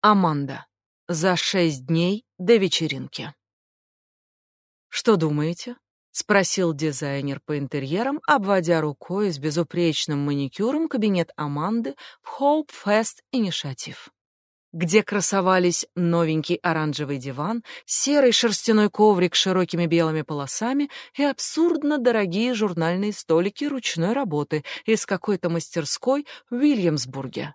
Аманда. За шесть дней до вечеринки. Что думаете? спросил дизайнер по интерьерам, обводя рукой с безупречным маникюром кабинет Аманды в Hope Fest Initiative где красовались новенький оранжевый диван, серый шерстяной коврик с широкими белыми полосами и абсурдно дорогие журнальные столики ручной работы из какой-то мастерской в Уильямсбурге.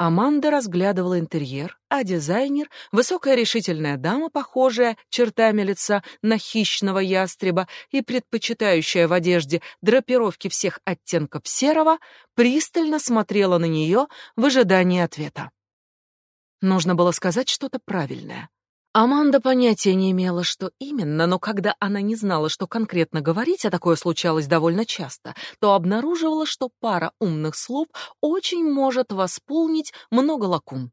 Аманда разглядывала интерьер, а дизайнер, высокая решительная дама, похожая чертами лица на хищного ястреба и предпочитающая в одежде драпировки всех оттенков серого, пристально смотрела на нее в ожидании ответа. Нужно было сказать что-то правильное. Аманда понятия не имела, что именно, но когда она не знала, что конкретно говорить, а такое случалось довольно часто, то обнаруживала, что пара умных слов очень может восполнить много лакун.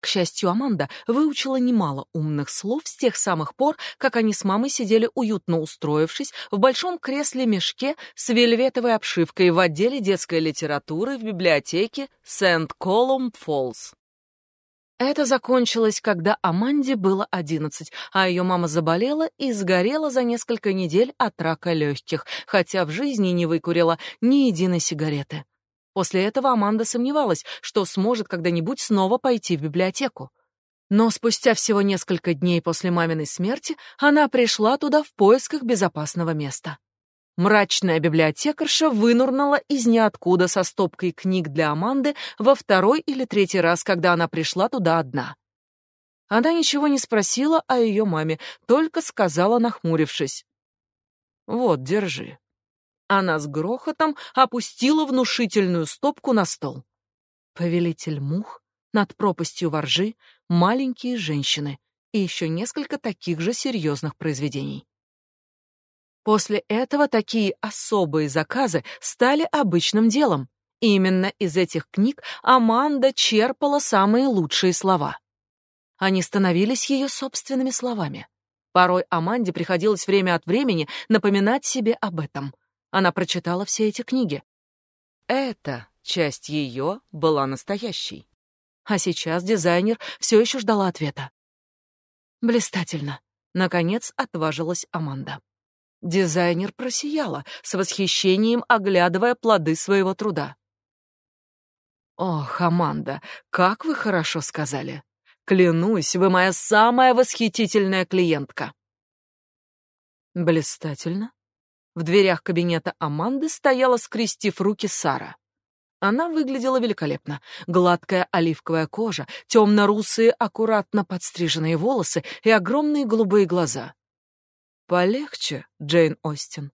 К счастью, Аманда выучила немало умных слов с тех самых пор, как они с мамой сидели уютно устроившись в большом кресле-мешке с вельветовой обшивкой в отделе детской литературы в библиотеке Сент-Колумб-Фоллс. Это закончилось, когда Аманде было одиннадцать, а ее мама заболела и сгорела за несколько недель от рака легких, хотя в жизни не выкурила ни единой сигареты. После этого Аманда сомневалась, что сможет когда-нибудь снова пойти в библиотеку. Но спустя всего несколько дней после маминой смерти она пришла туда в поисках безопасного места. Мрачная библиотекарша вынурнула из ниоткуда со стопкой книг для Аманды во второй или третий раз, когда она пришла туда одна. Она ничего не спросила о ее маме, только сказала, нахмурившись. «Вот, держи». Она с грохотом опустила внушительную стопку на стол. «Повелитель мух», «Над пропастью воржи», «Маленькие женщины» и еще несколько таких же серьезных произведений. После этого такие особые заказы стали обычным делом. Именно из этих книг Аманда черпала самые лучшие слова. Они становились ее собственными словами. Порой Аманде приходилось время от времени напоминать себе об этом. Она прочитала все эти книги. Эта часть ее была настоящей. А сейчас дизайнер все еще ждала ответа. Блистательно. Наконец отважилась Аманда. Дизайнер просияла, с восхищением оглядывая плоды своего труда. «Ох, Аманда, как вы хорошо сказали! Клянусь, вы моя самая восхитительная клиентка!» Блистательно. В дверях кабинета Аманды стояла, скрестив руки, Сара. Она выглядела великолепно. Гладкая оливковая кожа, темно-русые, аккуратно подстриженные волосы и огромные голубые глаза. Полегче, Джейн Остин.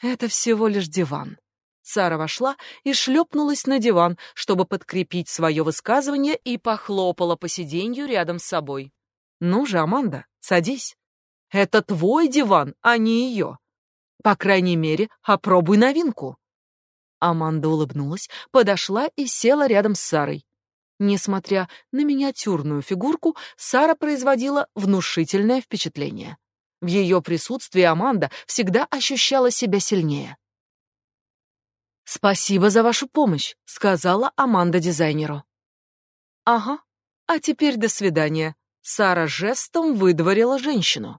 Это всего лишь диван. Сара вошла и шлепнулась на диван, чтобы подкрепить свое высказывание и похлопала по сиденью рядом с собой. Ну же, Аманда, садись. Это твой диван, а не ее. По крайней мере, опробуй новинку. Аманда улыбнулась, подошла и села рядом с Сарой. Несмотря на миниатюрную фигурку, Сара производила внушительное впечатление. В ее присутствии Аманда всегда ощущала себя сильнее. «Спасибо за вашу помощь», — сказала Аманда дизайнеру. «Ага, а теперь до свидания». Сара жестом выдворила женщину.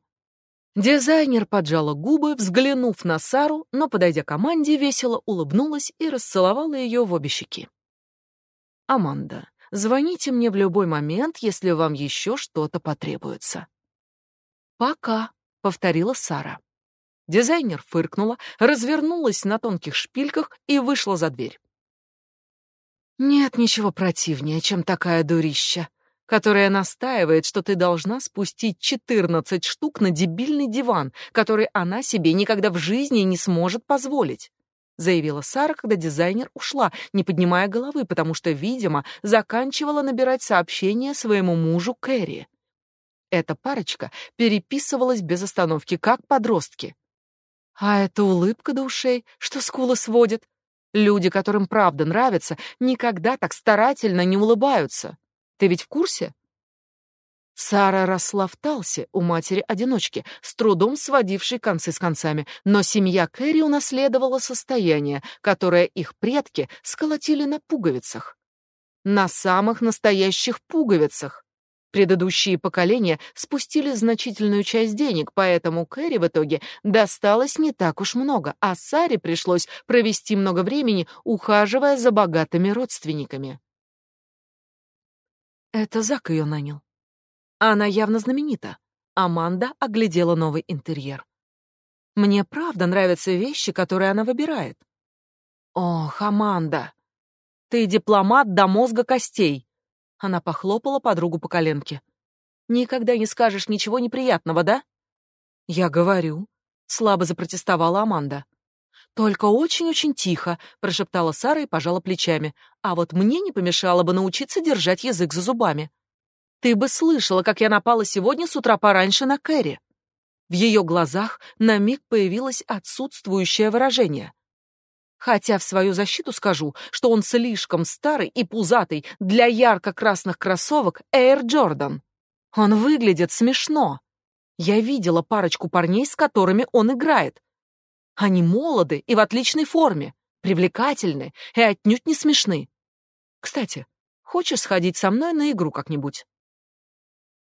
Дизайнер поджала губы, взглянув на Сару, но, подойдя к Аманде, весело улыбнулась и расцеловала ее в обе щеки. «Аманда, звоните мне в любой момент, если вам еще что-то потребуется». «Пока», повторила Сара. Дизайнер фыркнула, развернулась на тонких шпильках и вышла за дверь. Нет ничего противнее, чем такая дурища, которая настаивает, что ты должна спустить четырнадцать штук на дебильный диван, который она себе никогда в жизни не сможет позволить, заявила Сара, когда дизайнер ушла, не поднимая головы, потому что, видимо, заканчивала набирать сообщение своему мужу Кэрри. Эта парочка переписывалась без остановки, как подростки. А эта улыбка до ушей, что скулы сводит. Люди, которым правда нравится, никогда так старательно не улыбаются. Ты ведь в курсе? Сара росла в Талсе у матери-одиночки, с трудом сводившей концы с концами, но семья Кэрри унаследовала состояние, которое их предки сколотили на пуговицах. на самых настоящих пуговицах. Предыдущие поколения спустили значительную часть денег, поэтому Кэрри в итоге досталось не так уж много, а Саре пришлось провести много времени, ухаживая за богатыми родственниками. Это Зак ее нанял. Она явно знаменита. Аманда оглядела новый интерьер. Мне правда нравятся вещи, которые она выбирает. Ох, Аманда, ты дипломат до мозга костей. Она похлопала подругу по коленке. Никогда не скажешь ничего неприятного, да? Я говорю, слабо запротестовала Аманда. Только очень-очень тихо, прошептала Сара и пожала плечами. А вот мне не помешало бы научиться держать язык за зубами. Ты бы слышала, как я напала сегодня с утра пораньше на Кэрри. В ее глазах на миг появилось отсутствующее выражение. Хотя в свою защиту скажу, что он слишком старый и пузатый для ярко-красных кроссовок Air Jordan. Он выглядит смешно. Я видела парочку парней, с которыми он играет. Они молоды и в отличной форме, привлекательны и отнюдь не смешны. Кстати, хочешь сходить со мной на игру как-нибудь?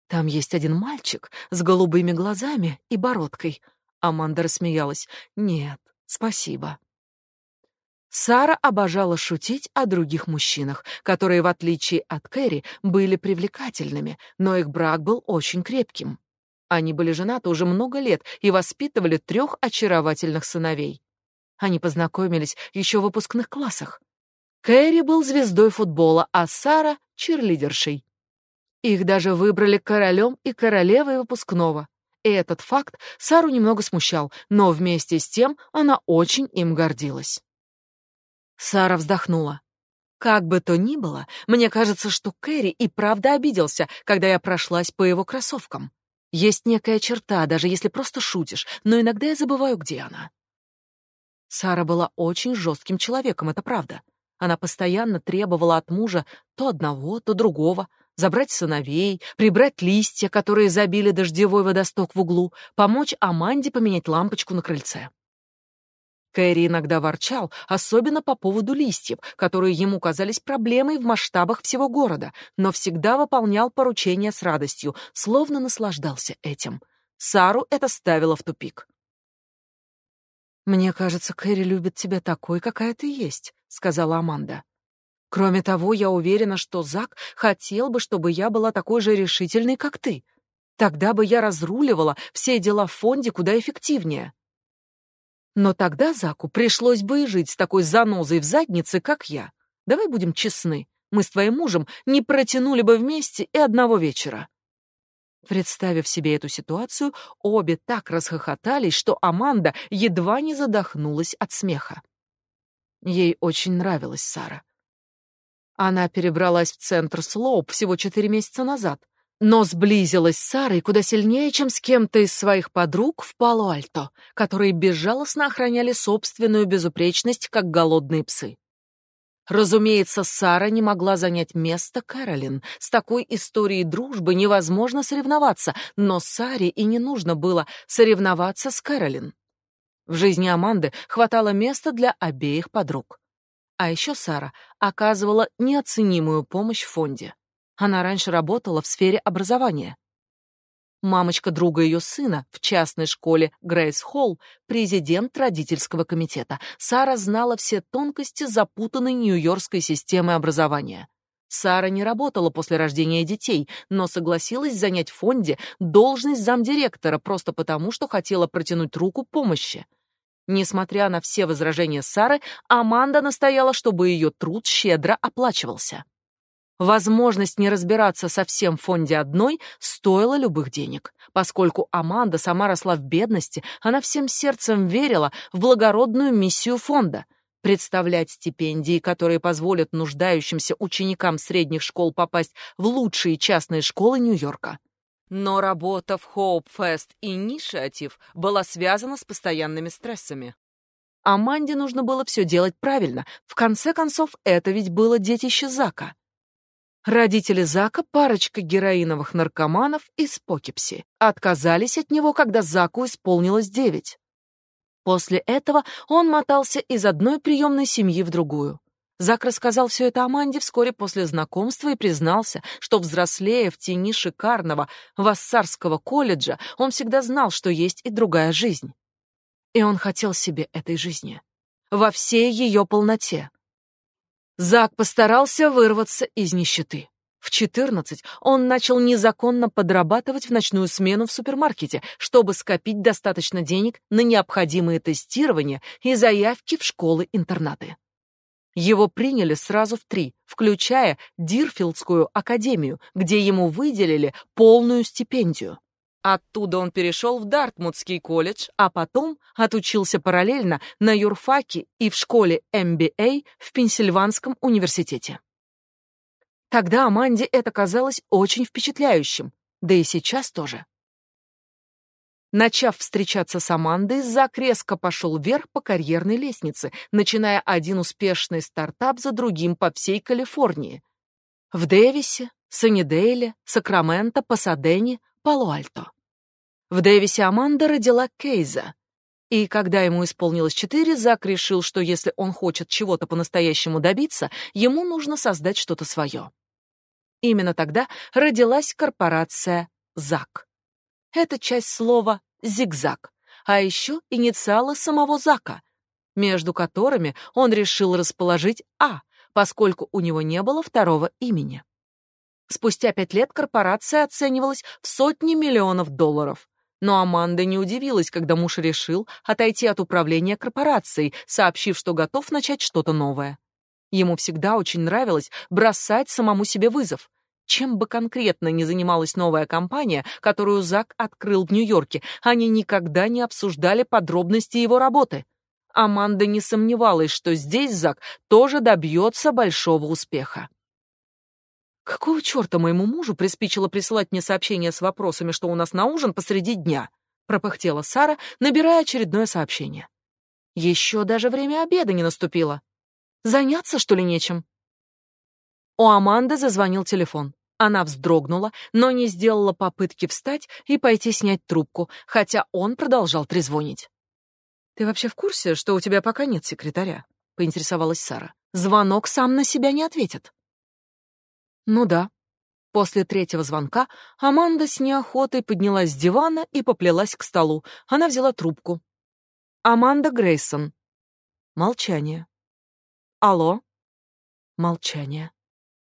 Там есть один мальчик с голубыми глазами и бородкой. Аманда рассмеялась. Нет, спасибо. Сара обожала шутить о других мужчинах, которые, в отличие от Кэрри, были привлекательными, но их брак был очень крепким. Они были женаты уже много лет и воспитывали трех очаровательных сыновей. Они познакомились еще в выпускных классах. Кэрри был звездой футбола, а Сара — черлидершей. Их даже выбрали королем и королевой выпускного. И этот факт Сару немного смущал, но вместе с тем она очень им гордилась. Сара вздохнула. Как бы то ни было, мне кажется, что Кэрри и правда обиделся, когда я прошлась по его кроссовкам. Есть некая черта, даже если просто шутишь, но иногда я забываю, где она. Сара была очень жестким человеком, это правда. Она постоянно требовала от мужа то одного, то другого, забрать сыновей, прибрать листья, которые забили дождевой водосток в углу, помочь Аманде поменять лампочку на крыльце. Кэрри иногда ворчал, особенно по поводу листьев, которые ему казались проблемой в масштабах всего города, но всегда выполнял поручения с радостью, словно наслаждался этим. Сару это ставило в тупик. «Мне кажется, Кэрри любит тебя такой, какая ты есть», — сказала Аманда. «Кроме того, я уверена, что Зак хотел бы, чтобы я была такой же решительной, как ты. Тогда бы я разруливала все дела в фонде куда эффективнее». Но тогда Заку пришлось бы и жить с такой занозой в заднице, как я. Давай будем честны. Мы с твоим мужем не протянули бы вместе и одного вечера. Представив себе эту ситуацию, обе так расхохотались, что Аманда едва не задохнулась от смеха. Ей очень нравилась Сара. Она перебралась в центр Слоуп всего четыре месяца назад, но сблизилась с Сарой куда сильнее, чем с кем-то из своих подруг в Пало-Альто, которые безжалостно охраняли собственную безупречность, как голодные псы. Разумеется, Сара не могла занять место Кэролин. С такой историей дружбы невозможно соревноваться, но Саре и не нужно было соревноваться с Кэролин. В жизни Аманды хватало места для обеих подруг. А еще Сара оказывала неоценимую помощь в фонде. Она раньше работала в сфере образования. Мамочка друга ее сына в частной школе Грейс Холл, президент родительского комитета. Сара знала все тонкости запутанной нью-йоркской системы образования. Сара не работала после рождения детей, но согласилась занять в фонде должность замдиректора просто потому, что хотела протянуть руку помощи. Несмотря на все возражения Сары, Аманда настояла, чтобы ее труд щедро оплачивался. Возможность не разбираться совсем в фонде одной стоила любых денег. Поскольку Аманда сама росла в бедности, она всем сердцем верила в благородную миссию фонда — представлять стипендии, которые позволят нуждающимся ученикам средних школ попасть в лучшие частные школы Нью-Йорка. Но работа в Hope Fest Initiative была связана с постоянными стрессами. Аманде нужно было все делать правильно. В конце концов, это ведь было детище Зака. Родители Зака, парочка героиновых наркоманов из Покипси, отказались от него, когда Заку исполнилось девять. После этого он мотался из одной приемной семьи в другую. Зак рассказал все это Аманде вскоре после знакомства и признался, что взрослея в тени шикарного Вассарского колледжа, он всегда знал, что есть и другая жизнь. И он хотел себе этой жизни. Во всей ее полноте. Зак постарался вырваться из нищеты. В 14 он начал незаконно подрабатывать в ночную смену в супермаркете, чтобы скопить достаточно денег на необходимые тестирования и заявки в школы-интернаты. Его приняли сразу в три, включая Дирфилдскую академию, где ему выделили полную стипендию. Оттуда он перешел в Дартмутский колледж, а потом отучился параллельно на юрфаке и в школе MBA в Пенсильванском университете. Тогда Аманде это казалось очень впечатляющим, да и сейчас тоже. Начав встречаться с Амандой, Зак резко пошел вверх по карьерной лестнице, начиная один успешный стартап за другим по всей Калифорнии. В Дэвисе, Саннидейле, Сакраменто, Пасадене, Пало-Альто. В Дэвисе Аманда родила Кейза. И когда ему исполнилось четыре, Зак решил, что если он хочет чего-то по-настоящему добиться, ему нужно создать что-то свое. Именно тогда родилась корпорация «Зак». Это часть слова «зигзаг», а еще инициалы самого Зака, между которыми он решил расположить «А», поскольку у него не было второго имени. Спустя пять лет корпорация оценивалась в сотни миллионов долларов. Но Аманда не удивилась, когда муж решил отойти от управления корпорацией, сообщив, что готов начать что-то новое. Ему всегда очень нравилось бросать самому себе вызов, чем бы конкретно ни занималась новая компания, которую Зак открыл в Нью-Йорке, они никогда не обсуждали подробности его работы. Аманда не сомневалась, что здесь Зак тоже добьется большого успеха. Какого черта моему мужу приспичило присылать мне сообщение с вопросами, что у нас на ужин посреди дня? пропыхтела Сара, набирая очередное сообщение. Еще даже время обеда не наступило. Заняться, что ли, нечем? У Аманды зазвонил телефон. Она вздрогнула, но не сделала попытки встать и пойти снять трубку, хотя он продолжал трезвонить. «Ты вообще в курсе, что у тебя пока нет секретаря?» — поинтересовалась Сара. «Звонок сам на себя не ответит». «Ну да». После третьего звонка Аманда с неохотой поднялась с дивана и поплелась к столу. Она взяла трубку. «Аманда Грейсон». Молчание. «Алло?» Молчание.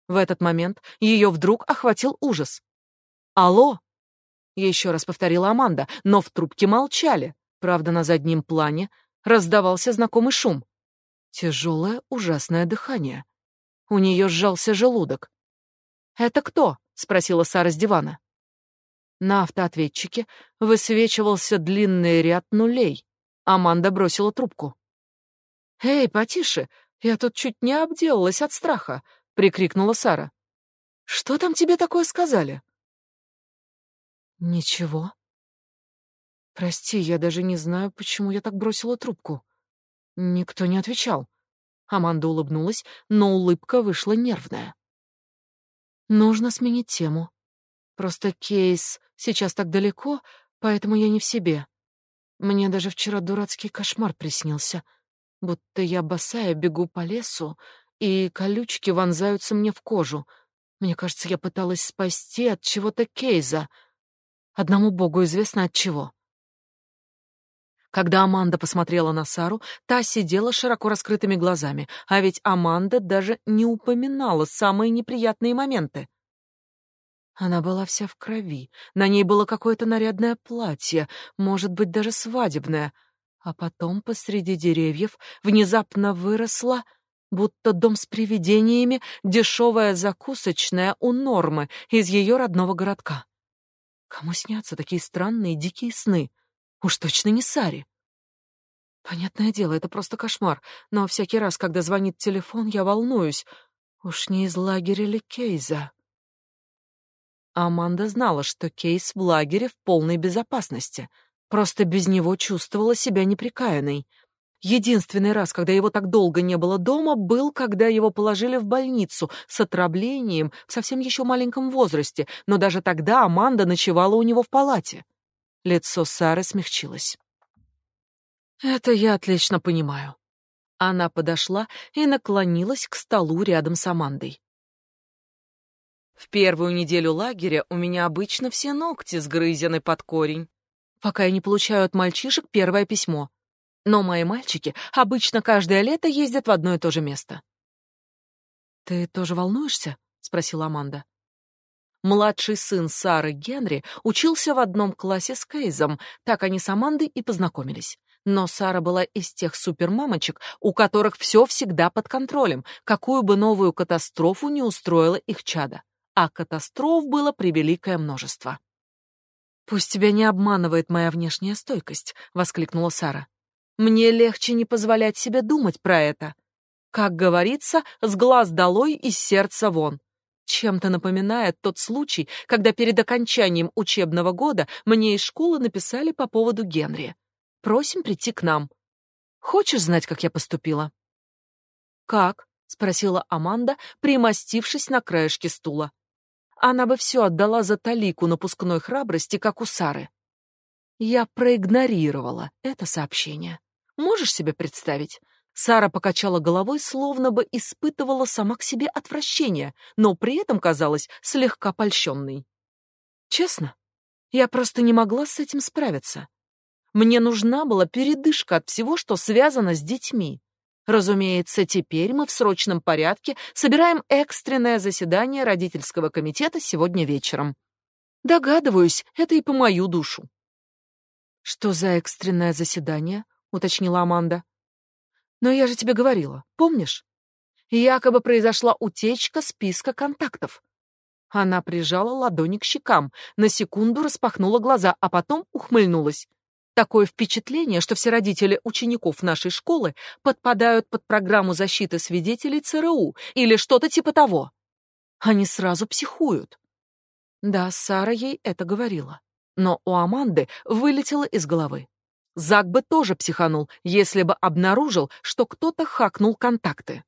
В этот момент ее вдруг охватил ужас. «Алло!» — еще раз повторила Аманда, но в трубке молчали. Правда, на заднем плане раздавался знакомый шум. Тяжелое, ужасное дыхание. У нее сжался желудок. «Это кто?» — спросила Сара с дивана. На автоответчике высвечивался длинный ряд нулей. Аманда бросила трубку. «Эй, потише, я тут чуть не обделалась от страха прикрикнула Сара. Что там тебе такое сказали? Ничего. Прости, я даже не знаю, почему я так бросила трубку. Никто не отвечал. Аманда улыбнулась, но улыбка вышла нервная. Нужно сменить тему. Просто кейс сейчас так далеко, поэтому я не в себе. Мне даже вчера дурацкий кошмар приснился, будто я босая бегу по лесу, и колючки вонзаются мне в кожу. Мне кажется, я пыталась спасти от чего-то Кейза. Одному богу известно от чего. Когда Аманда посмотрела на Сару, та сидела широко раскрытыми глазами, а ведь Аманда даже не упоминала самые неприятные моменты. Она была вся в крови, на ней было какое-то нарядное платье, может быть, даже свадебное, а потом посреди деревьев внезапно выросла будто дом с привидениями, дешевая закусочная у Нормы из ее родного городка. Кому снятся такие странные дикие сны? Уж точно не Саре. Понятное дело, это просто кошмар, но всякий раз, когда звонит телефон, я волнуюсь. Уж не из лагеря ли Кейза? Аманда знала, что Кейс в лагере в полной безопасности, просто без него чувствовала себя неприкаянной — Единственный раз, когда его так долго не было дома, был, когда его положили в больницу с отравлением в совсем еще маленьком возрасте, но даже тогда Аманда ночевала у него в палате. Лицо Сары смягчилось. Это я отлично понимаю. Она подошла и наклонилась к столу рядом с Амандой. В первую неделю лагеря у меня обычно все ногти сгрызены под корень, пока я не получаю от мальчишек первое письмо. Но мои мальчики обычно каждое лето ездят в одно и то же место. Ты тоже волнуешься? спросила Аманда. Младший сын Сары Генри учился в одном классе с Кейзом, так они с Амандой и познакомились. Но Сара была из тех супермамочек, у которых все всегда под контролем, какую бы новую катастрофу не устроила их чада. А катастроф было превеликое множество. «Пусть тебя не обманывает моя внешняя стойкость», — воскликнула Сара. «Мне легче не позволять себе думать про это. Как говорится, с глаз долой и сердца вон. Чем-то напоминает тот случай, когда перед окончанием учебного года мне из школы написали по поводу Генри. Просим прийти к нам. Хочешь знать, как я поступила? Как? спросила Аманда, примостившись на краешке стула. Она бы все отдала за талику напускной храбрости, как у Сары. Я проигнорировала это сообщение. Можешь себе представить? Сара покачала головой, словно бы испытывала сама к себе отвращение, но при этом казалась слегка польщенной. Честно, я просто не могла с этим справиться. Мне нужна была передышка от всего, что связано с детьми. Разумеется, теперь мы в срочном порядке собираем экстренное заседание родительского комитета сегодня вечером. Догадываюсь, это и по мою душу. Что за экстренное заседание? уточнила Аманда. Но я же тебе говорила, помнишь? Якобы произошла утечка списка контактов. Она прижала ладони к щекам, на секунду распахнула глаза, а потом ухмыльнулась. Такое впечатление, что все родители учеников нашей школы подпадают под программу защиты свидетелей ЦРУ или что-то типа того. Они сразу психуют. Да, Сара ей это говорила, но у Аманды вылетело из головы. Зак бы тоже психанул, если бы обнаружил, что кто-то хакнул контакты.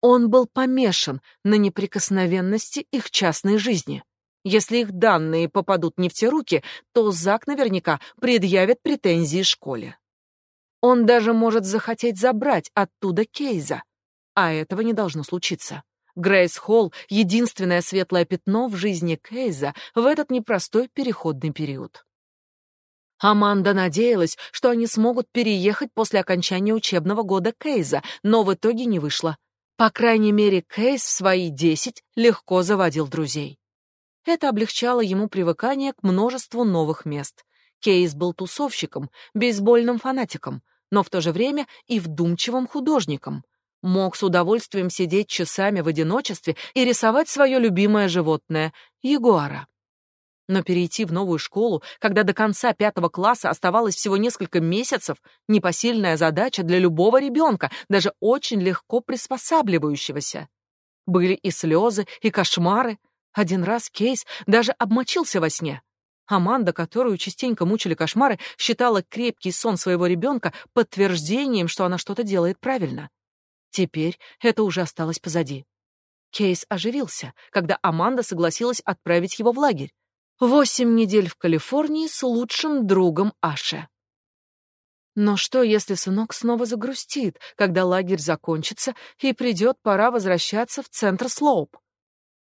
Он был помешан на неприкосновенности их частной жизни. Если их данные попадут не в те руки, то Зак наверняка предъявит претензии школе. Он даже может захотеть забрать оттуда Кейза, а этого не должно случиться. Грейс Холл — единственное светлое пятно в жизни Кейза в этот непростой переходный период. Аманда надеялась, что они смогут переехать после окончания учебного года Кейза, но в итоге не вышло. По крайней мере, Кейз в свои десять легко заводил друзей. Это облегчало ему привыкание к множеству новых мест. Кейс был тусовщиком, бейсбольным фанатиком, но в то же время и вдумчивым художником. Мог с удовольствием сидеть часами в одиночестве и рисовать свое любимое животное — ягуара. Но перейти в новую школу, когда до конца пятого класса оставалось всего несколько месяцев, непосильная задача для любого ребенка, даже очень легко приспосабливающегося. Были и слезы, и кошмары, один раз Кейс даже обмочился во сне. Аманда, которую частенько мучили кошмары, считала крепкий сон своего ребенка подтверждением, что она что-то делает правильно. Теперь это уже осталось позади. Кейс оживился, когда Аманда согласилась отправить его в лагерь. Восемь недель в Калифорнии с лучшим другом Аше. Но что, если сынок снова загрустит, когда лагерь закончится и придет пора возвращаться в центр Слоуп?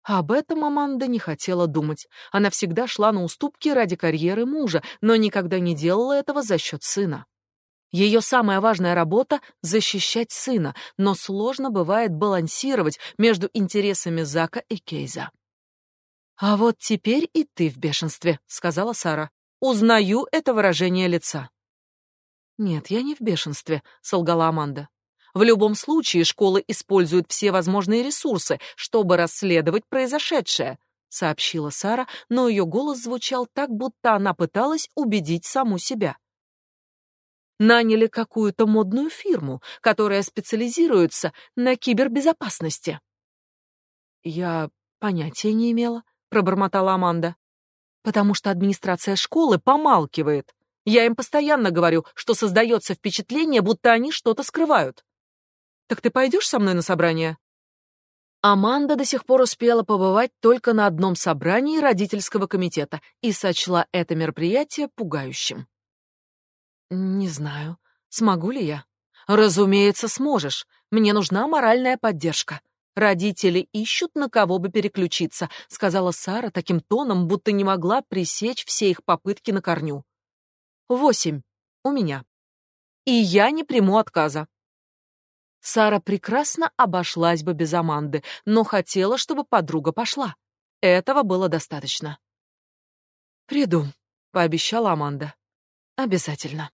Об этом Аманда не хотела думать. Она всегда шла на уступки ради карьеры мужа, но никогда не делала этого за счет сына. Ее самая важная работа — защищать сына, но сложно бывает балансировать между интересами Зака и Кейза. «А вот теперь и ты в бешенстве», — сказала Сара. «Узнаю это выражение лица». «Нет, я не в бешенстве», — солгала Аманда. В любом случае школы используют все возможные ресурсы, чтобы расследовать произошедшее, сообщила Сара, но ее голос звучал так, будто она пыталась убедить саму себя. Наняли какую-то модную фирму, которая специализируется на кибербезопасности. Я понятия не имела, пробормотала Аманда. Потому что администрация школы помалкивает. Я им постоянно говорю, что создается впечатление, будто они что-то скрывают. Так ты пойдешь со мной на собрание? Аманда до сих пор успела побывать только на одном собрании родительского комитета и сочла это мероприятие пугающим. Не знаю, смогу ли я. Разумеется, сможешь. Мне нужна моральная поддержка. Родители ищут, на кого бы переключиться, сказала Сара таким тоном, будто не могла пресечь все их попытки на корню. Восемь. У меня. И я не приму отказа. Сара прекрасно обошлась бы без Аманды, но хотела, чтобы подруга пошла. Этого было достаточно. «Приду», — пообещала Аманда. «Обязательно».